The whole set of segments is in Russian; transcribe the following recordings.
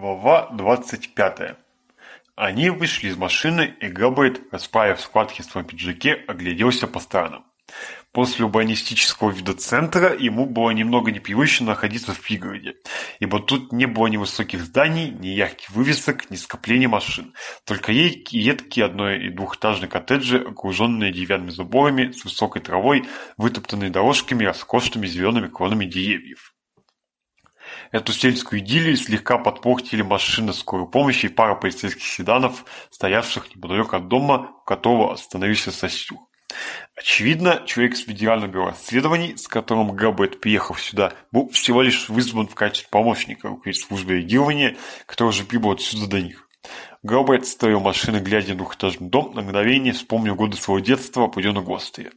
Глава 25. Они вышли из машины, и Габбайт, расправив складки в своем пиджаке, огляделся по сторонам. После урбанистического вида центра ему было немного непривычно находиться в пригороде, ибо тут не было ни высоких зданий, ни ярких вывесок, ни скоплений машин, только едкие одно- и двухэтажные коттеджи, окруженные деревянными заборами, с высокой травой, вытоптанные дорожками, роскошными зелеными кронами деревьев. Эту сельскую идиллию слегка подпортили машины скорой помощи и пара полицейских седанов, стоявших неподалеку от дома, у которого остановился сосюр. Очевидно, человек из Федерального бюро расследований, с которым Габбет, приехал сюда, был всего лишь вызван в качестве помощника руководителя службы реагирования, который уже прибыл отсюда до них. Габбет стоял машины, глядя на двухэтажный дом, на мгновение вспомнил годы своего детства, пойдя определенно гостые.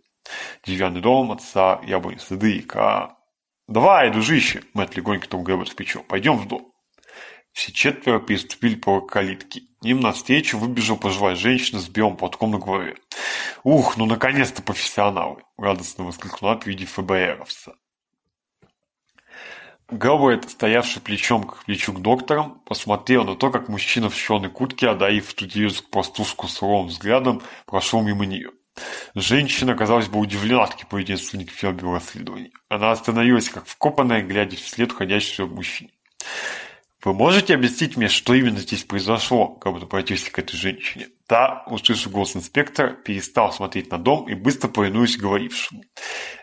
Деревянный дом, отца, яблони, сады, ка. Давай, дружище, мать легонько там Гэббер в плечо, пойдем в дом. Все четверо переступили по калитке. Им навстречу выбежала пожилая женщина с белым платком на голове. «Ух, ну наконец-то профессионалы!» – радостно воскликнула при виде ФБРовца. Гэлбрэд, стоявший плечом к плечу к докторам, посмотрел на то, как мужчина в черной куртке, одарив тудеюсь простушку суровым взглядом, прошел мимо нее. Женщина, казалось бы, удивлена таким поединственным Фербера расследований. Она остановилась, как вкопанная, глядя вслед уходящего мужчине. «Вы можете объяснить мне, что именно здесь произошло?» – как будто обратился к этой женщине. Та, услышав голос инспектора, перестал смотреть на дом и быстро повинуясь говорившему.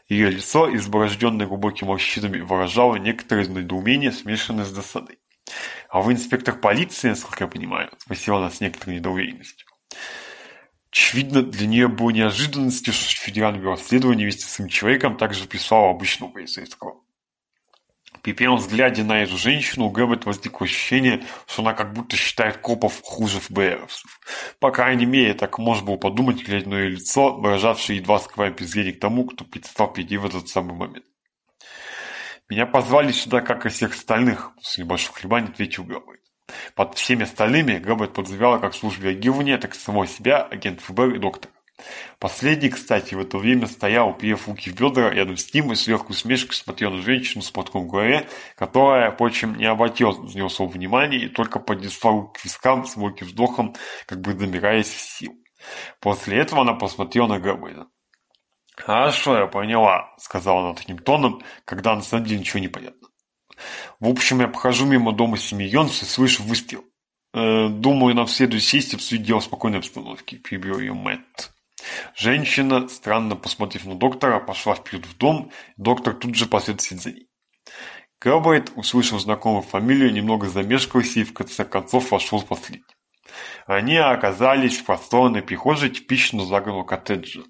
Ее лицо, изборожденное глубокими морщинами, выражало некоторое недоумение, смешанное с досадой. «А вы инспектор полиции, насколько я понимаю?» – спросила она с некоторой недоуверенностью. Очевидно, для нее было неожиданностью, что федеральное расследование вместе с этим человеком также писало обычного полицейского. При первом взгляде на эту женщину у Гэббет возникло ощущение, что она как будто считает копов хуже ФБРовцев. По крайней мере, так можно было подумать, глядя на ее лицо, выражавшее едва скрываемое презрение к тому, кто предстал перед в этот самый момент. «Меня позвали сюда, как и всех остальных», — после небольших колебаний ответил Белый. Под всеми остальными Габбет подзывала как службе реагирования, так и самого себя, агент ФБР и доктор. Последний, кстати, в это время стоял, уперев руки в бедра, рядом с ним и сверху смешкой смотрел на женщину с платком в голове, которая, впрочем, не обратила на него своего внимания и только поднесла руки к вискам с глубоким вздохом, как бы добираясь сил. После этого она посмотрела на Габбета. «Хорошо, я поняла», — сказала она таким тоном, когда на самом деле ничего не понятно. В общем, я прохожу мимо дома Семиенца и слышу выстрел. Э, думаю, нам следует сесть и обсудить дело в спокойной обстановке, перебил ее Мэтт. Женщина, странно посмотрев на доктора, пошла вперед в дом, доктор тут же последовал за ней. Габайт, услышав знакомую фамилию, немного замешкался и в конце концов вошел в последний. Они оказались в просторной прихожей типично загородного коттеджа.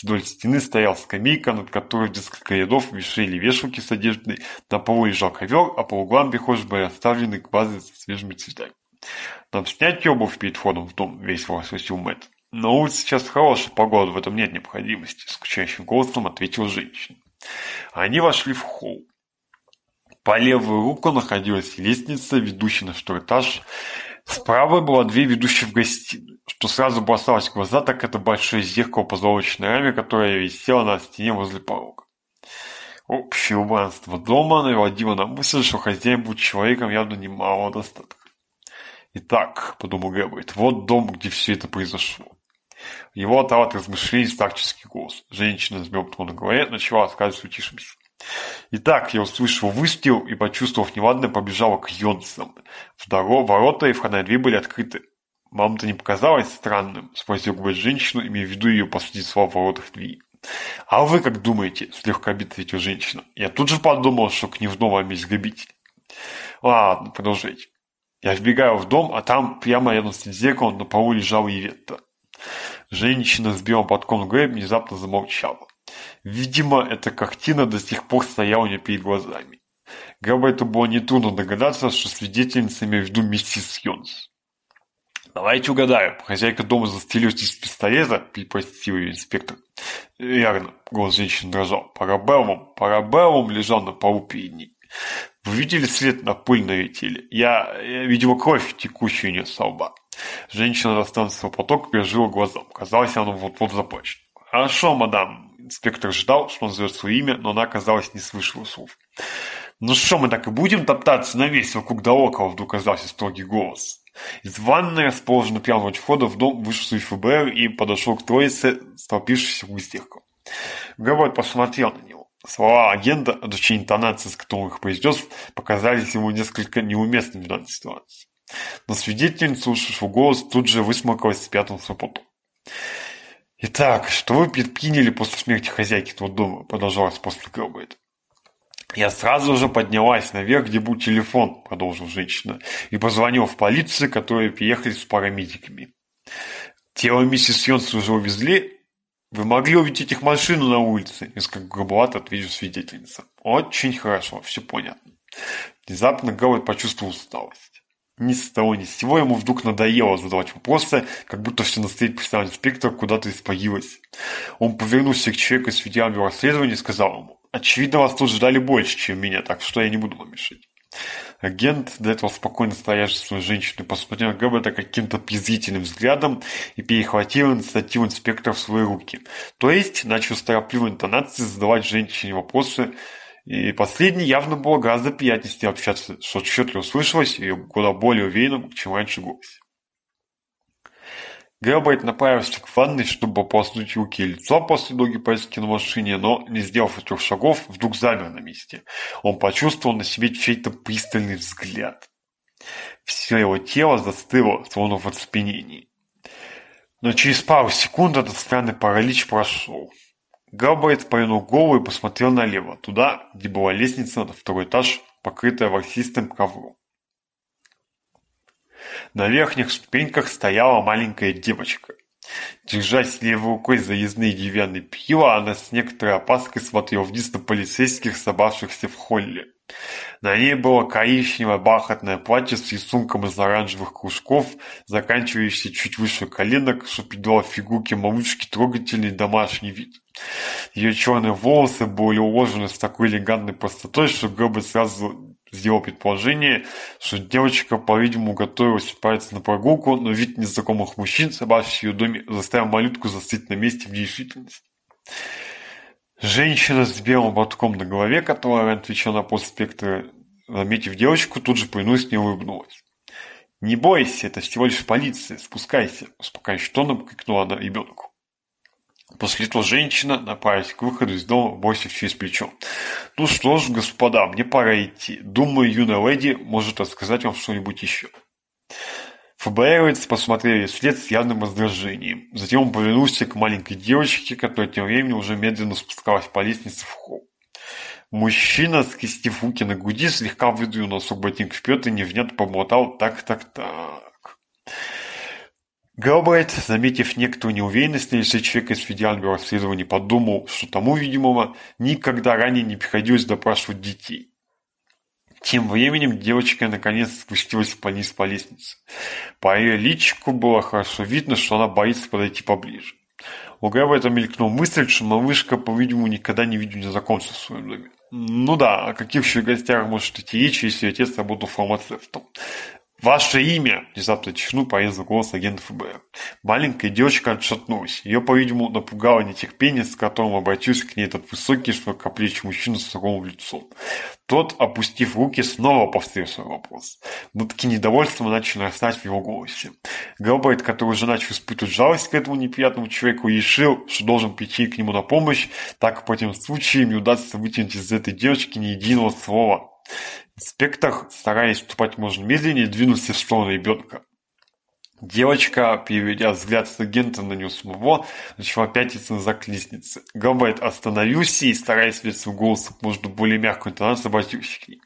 Вдоль стены стоял скамейка, над которой несколько рядов вешали вешалки с одеждой, на полу лежал ковер, а по углам прихожей были оставлены квазы со свежими цветами. «Нам снять обувь перед входом в дом», — весело спросил Мэтт. «На улице сейчас хорошая погода, в этом нет необходимости», — скучающим голосом ответил женщина. Они вошли в холл. По левую руку находилась лестница, ведущая на второй этаж. Справа было две ведущие в гостиной, Что сразу бросалось в глаза, так это большое зеркало позолоченной раме, которое висело на стене возле порога. Общее убранство дома наводило на мысль, что хозяин будет человеком явно немалого достатка. «Итак», — подумал Гэббрид, — «вот дом, где все это произошло». Его оторвал от размышлений старческий голос. Женщина с белым на голове начала рассказывать утишимся. Итак, я услышал выстрел и, почувствовав неладное, побежала к Йонсам. Второго ворота и входная дверь были открыты. «Вам это не показалось странным?» – спросил Гвоздь женщину, имея в виду ее последние слова в воротах двери. «А вы как думаете?» – слегка обид ответила женщину. «Я тут же подумал, что к кневно вами изгребитель». «Ладно, продолжайте». Я вбегаю в дом, а там прямо рядом с зеркалом на полу лежал Иветта. Женщина с белым платком Грэм внезапно замолчала. Видимо, эта картина до сих пор стояла у меня перед глазами. Габайту было нетрудно догадаться, что свидетельницей имею в виду миссис Йонс. «Давайте угадаю. Хозяйка дома застрелилась из пистолета?» – перепросил ее инспектор. «Верно», – голос женщины дрожал. «Парабеллум, парабеллум лежал на полу перед ней. Вы видели след на пыльной теле? Я, я видела кровь, текущую у нее со лба». Женщина достанцевала поток и глазом. Казалось, она вот-вот заплачет. «Хорошо, мадам, Инспектор ждал, что он назовет свое имя, но она, казалось, не слышала слов. «Ну что, мы так и будем топтаться на весь вокруг да около?» Вдруг оказался строгий голос. Из ванной, расположенной прямо от входа в дом, вышел свой ФБР и подошел к троице, столпившейся у зеркала. Гавард посмотрел на него. Слова агента, а точнее интонация, с которой их произнес, показались ему несколько неуместными в данной ситуации. Но свидетельница, услышав голос, тут же высморкалась с пятым сапотом. Итак, что вы предприняли после смерти хозяйки этого дома? Продолжалась после Гробайт. Я сразу же поднялась наверх, где был телефон, продолжила женщина, и позвонил в полицию, которые приехали с парамедиками. Тело миссис Йонс уже увезли. Вы могли увидеть этих машину на улице, несколько грубовато ответила свидетельница. Очень хорошо, все понятно. Внезапно Гаут почувствовал усталость ни с того ни с сего ему вдруг надоело задавать вопросы, как будто все настроение представитель инспектор куда-то испарилось. Он повернулся к человеку с ведьями расследования и сказал ему, «Очевидно, вас тут ждали больше, чем меня, так что я не буду вам мешать». Агент, до этого спокойно стоящий свою женщину, посмотрел на Гэббета каким-то презрительным взглядом и перехватил инициативу инспектора в свои руки. То есть, начал с торопливой интонацией задавать женщине вопросы, и последний явно было гораздо приятнее с ней общаться, что отчетливо слышалось и куда более уверенным, чем раньше голос. Грэббайт направился к ванной, чтобы ополоснуть руки и лицо после долгой поездки на машине, но, не сделав этих шагов, вдруг замер на месте. Он почувствовал на себе чей-то пристальный взгляд. Все его тело застыло, словно в оцепенении. Но через пару секунд этот странный паралич прошел. Габбайт повернул голову и посмотрел налево, туда, где была лестница на второй этаж, покрытая ворсистым ковром. На верхних ступеньках стояла маленькая девочка. Держась левой рукой за заездные деревянные пила, она с некоторой опаской смотрела вниз на полицейских, собравшихся в холле. На ней было коричневое бархатное платье с рисунком из оранжевых кружков, заканчивающаяся чуть выше коленок, что придало фигурке малышки трогательный домашний вид. Ее черные волосы были уложены с такой элегантной простотой, что Гэбб сразу сделал предположение, что девочка, по-видимому, готовилась отправиться на прогулку, но вид незнакомых мужчин, собравшись в ее доме, заставил малютку застыть на месте в нерешительности женщина с белым лотком на голове, которая отвечала на проспекта, заметив девочку, тут же принялась не улыбнулась. «Не бойся, это всего лишь полиция, спускайся!» – успокаивающим тоном крикнула она ребенку. После этого женщина направилась к выходу из дома, бросив через плечо. «Ну что ж, господа, мне пора идти. Думаю, юная леди может рассказать вам что-нибудь еще». Фбэйвец посмотрели вслед с явным раздражением. Затем он повернулся к маленькой девочке, которая тем временем уже медленно спускалась по лестнице в холл. Мужчина, скрестив руки на груди, слегка выдвинул носок ботинок вперед и невнятно помотал «так-так-так». Габайт, заметив некоторую неуверенность на лице человека из федерального расследования, подумал, что тому, видимого, никогда ранее не приходилось допрашивать детей. Тем временем девочка наконец спустилась вниз по лестнице. По ее личику было хорошо видно, что она боится подойти поближе. У Гэва это мелькнула мысль, что малышка, по-видимому, никогда не видела незнакомца в своем доме. Ну да, о каких еще гостях может идти речь, если отец работал фармацевтом? «Ваше имя!» – внезапно тишину порезал голос агента ФБР. Маленькая девочка отшатнулась. Ее, по-видимому, напугало нетерпение, с которым обратился к ней этот высокий, широкоплечий мужчина с суровым лицом. Тот, опустив руки, снова повторил свой вопрос. Но Нотки недовольства начали нарастать в его голосе. Гелберт, который уже начал испытывать жалость к этому неприятному человеку, решил, что должен прийти к нему на помощь, так в противном случае ему удастся вытянуть из этой девочки ни единого слова. Инспектор, стараясь ступать можно медленнее, двинулся в сторону ребенка. Девочка, переведя взгляд с агента на него самого, начала пятиться назад к лестнице. Габайт остановился и, стараясь ввести в голос как можно более мягкую интонацию, обратился к ней.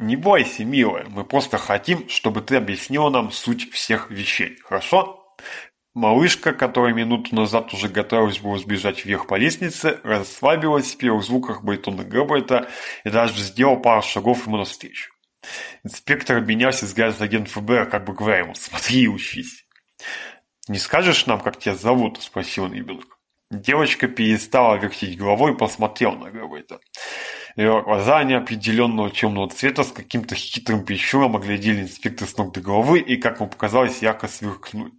«Не бойся, милая, мы просто хотим, чтобы ты объяснила нам суть всех вещей, хорошо?» Малышка, которая минуту назад уже готовилась было сбежать вверх по лестнице, расслабилась при звуках Бойтона Гэббельта и даже сделала пару шагов ему навстречу. Инспектор обменялся взглядом с агентом ФБР, как бы говоря ему «Смотри и учись». «Не скажешь нам, как тебя зовут?» – спросил он ребенок. Девочка перестала вертеть головой и посмотрела на Гэббельта. Ее глаза неопределенного темного цвета с каким-то хитрым прищуром оглядели инспектор с ног до головы и, как ему показалось, ярко сверкнули.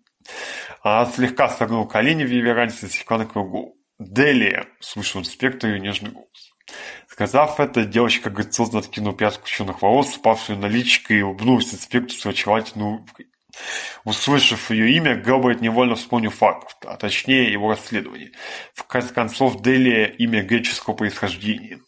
Она слегка согнул колени в реверансе, склонив кругу. «Делия!» — слышал инспектор ее нежный голос. Сказав это, девочка грациозно откинула прядку черных волос, упавшую на личико, и улыбнулась инспектору с очаровательной улыбкой. Услышав ее имя, Гелберт невольно вспомнил факт, а точнее его расследование. В конце концов, Делия – имя греческого происхождения.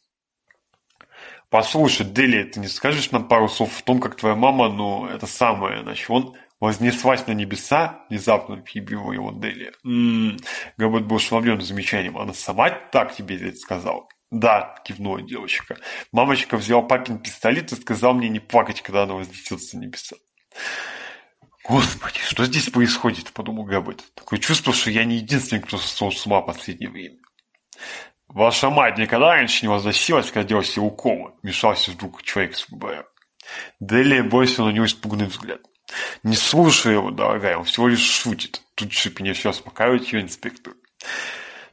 «Послушай, Делия, ты не скажешь нам пару слов о том, как твоя мама, но это самое, значит, он вознеслась на небеса, внезапно перебил его Дели. Габит Габбет был ошеломлен замечанием. Она сама так тебе это сказал? «Да», — кивнула девочка. «Мамочка взяла папин пистолет и сказала мне не плакать, когда она вознесется на небеса». «Господи, что здесь происходит?» — подумал Габбет. «Такое чувство, что я не единственный, кто сошел с ума в последнее время». «Ваша мать никогда раньше не возносилась, когда делала себе уколы?» — вмешался вдруг человек с ВБР. Делия бросила на него испуганный взгляд. Не слушай его, дорогая, он всего лишь шутит. Тут же принесет успокаивает ее инспектор.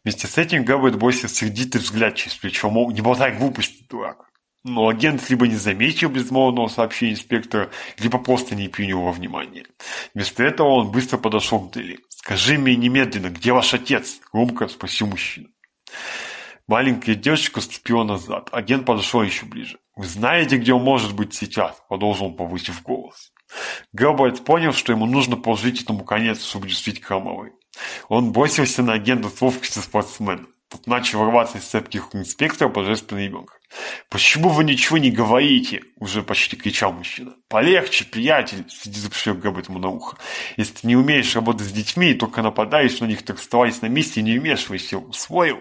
Вместе с этим Габбет бросил сердитый взгляд через плечо, мол, не болтай глупости, дурак. Но агент либо не заметил безмолвного сообщения инспектора, либо просто не принял во внимание. Вместо этого он быстро подошел к Дели. «Скажи мне немедленно, где ваш отец?» – громко спросил мужчина. Маленькая девочка ступила назад. Агент подошел еще ближе. «Вы знаете, где он может быть сейчас?» – продолжил он, повысив голос. Габбайт понял, что ему нужно положить этому конец, чтобы не стать Хамовой. Он бросился на агента с ловкостью спортсмена. Тот начал рваться из цепких инспектора под ребенка. «Почему вы ничего не говорите?» – уже почти кричал мужчина. «Полегче, приятель!» – сиди запшил Габбайт ему на ухо. «Если ты не умеешь работать с детьми и только нападаешь на них, так оставайся на месте и не вмешивайся. Усвоил?»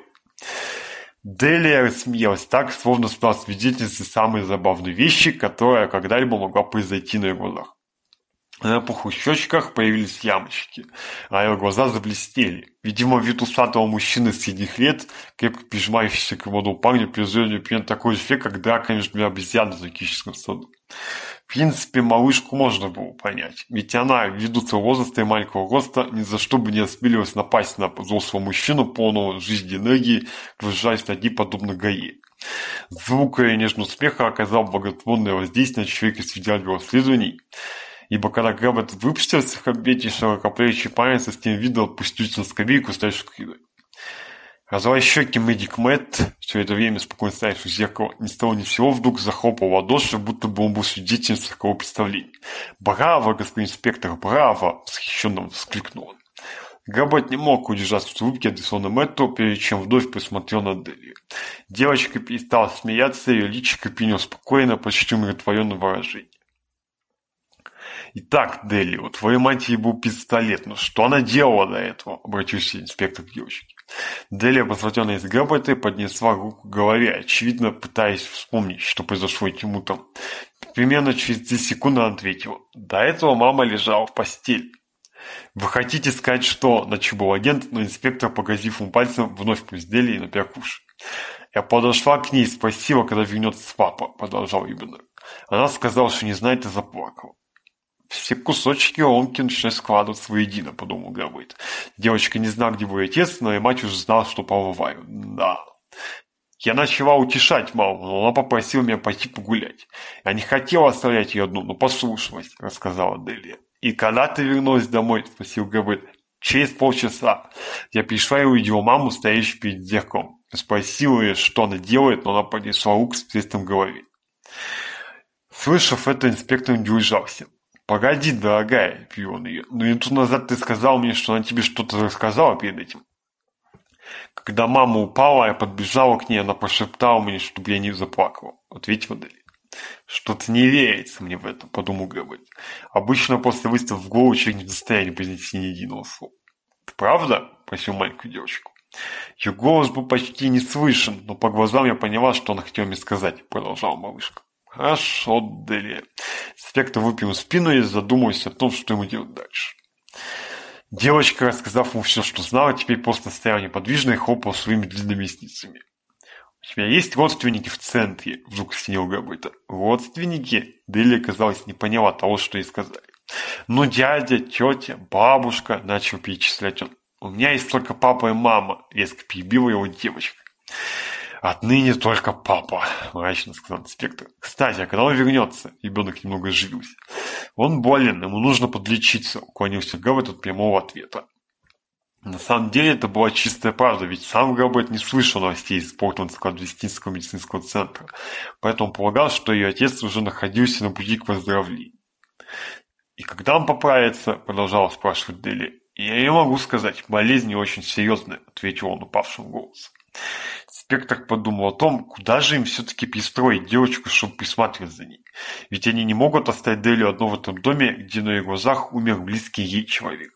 Делия рассмеялась так, словно стала свидетельницей самой забавной вещи, которая когда-либо могла произойти на его глазах. На по щечках появились ямочки, а его глаза заблестели. Видимо, вид усатого мужчины средних лет, крепко прижимающийся к молодому парню, производит примерно такой эффект, как драка между обезьян в зоологическом саду. В принципе, малышку можно было понять, ведь она, ввиду своего возраста и маленького роста, ни за что бы не осмелилась напасть на взрослого мужчину, полного жизни энергии, выжать ноги подобно гае. Звук и нежный смеха оказал благотворное воздействие на человека с федерального исследований. Ибо когда Габбет выпустился в обете широкоплечий парень со стен видел пустить на скамейку, стоящую книгой. Развай щеки Мэдик Мэтт, все это время спокойно стоявший в зеркало, ни с того ни всего вдруг захлопал ладоши, будто бы он был свидетелем такого представления. «Браво, господин инспектор, браво!» — восхищенно вскрикнул он. Габбет не мог удержаться от улыбки, адресованной Мэтту, прежде чем вновь посмотрел на Дели. Девочка перестала смеяться, ее личико приняло спокойно, почти умиротворенное выражение. Итак, так дели у твоей матери был пистолет но что она делала до этого обратился инспектор к девочке Делия, посвятенная из габаты, поднесла руку к голове, очевидно пытаясь вспомнить, что произошло ему там. Примерно через 10 секунд она ответила. До этого мама лежала в постели. Вы хотите сказать, что ночью был агент, но инспектор, погрозив ему пальцем, вновь пустили и напек уши. Я подошла к ней и спросила, когда вернется папа, продолжал Юбенер. Она сказала, что не знает и заплакала все кусочки Омкинши складываться воедино, подумал Габайт. Девочка не знала, где мой отец, но и мать уже знала, что побываю. Да. Я начала утешать маму, но она попросила меня пойти погулять. Я не хотела оставлять ее одну, но послушалась, рассказала Делия. И когда ты вернулась домой, спросил Габайт. Через полчаса я пришла и увидела маму, стоящую перед зеркалом. Спросила ее, что она делает, но она поднесла лук с пестом в голове. Слышав это, инспектор не удержался. Погоди, дорогая, перебил ее, ну, и тут назад ты сказал мне, что она тебе что-то рассказала перед этим. Когда мама упала, я подбежала к ней, она прошептала мне, чтобы я не заплакала. Ответила Дели. Что-то не верится мне в это, подумал Гэббет. Обычно после выставки в голову человек не в состоянии произнести ни единого слова. Ты правда? Просил маленькую девочку. Ее голос был почти не слышен, но по глазам я поняла, что она хотела мне сказать, продолжала малышка. Аж отдали. Спектр выпил спину и задумываясь о том, что ему делать дальше. Девочка, рассказав ему все, что знала, теперь просто стояла неподвижно и хлопала своими длинными ресницами. «У тебя есть родственники в центре?» – вдруг синел Габрита. «Родственники?» – Дели, казалось, не поняла того, что ей сказали. «Ну, дядя, тетя, бабушка», – начал перечислять он. «У меня есть только папа и мама», – резко перебила его девочка. Отныне только папа, мрачно сказал инспектор. Кстати, а когда он вернется? Ребенок немного оживился. Он болен, ему нужно подлечиться, уклонился Габбет от прямого ответа. На самом деле это была чистая правда, ведь сам Габбет не слышал новостей из Портландского адвестинского медицинского центра, поэтому полагал, что ее отец уже находился на пути к выздоровлению. «И когда он поправится?» – продолжала спрашивать Дели. «Я не могу сказать, болезнь не очень серьезная», – ответил он упавшим голосом инспектор подумал о том, куда же им все-таки пристроить девочку, чтобы присматривать за ней. Ведь они не могут оставить Делию одну в этом доме, где на ее глазах умер близкий ей человек.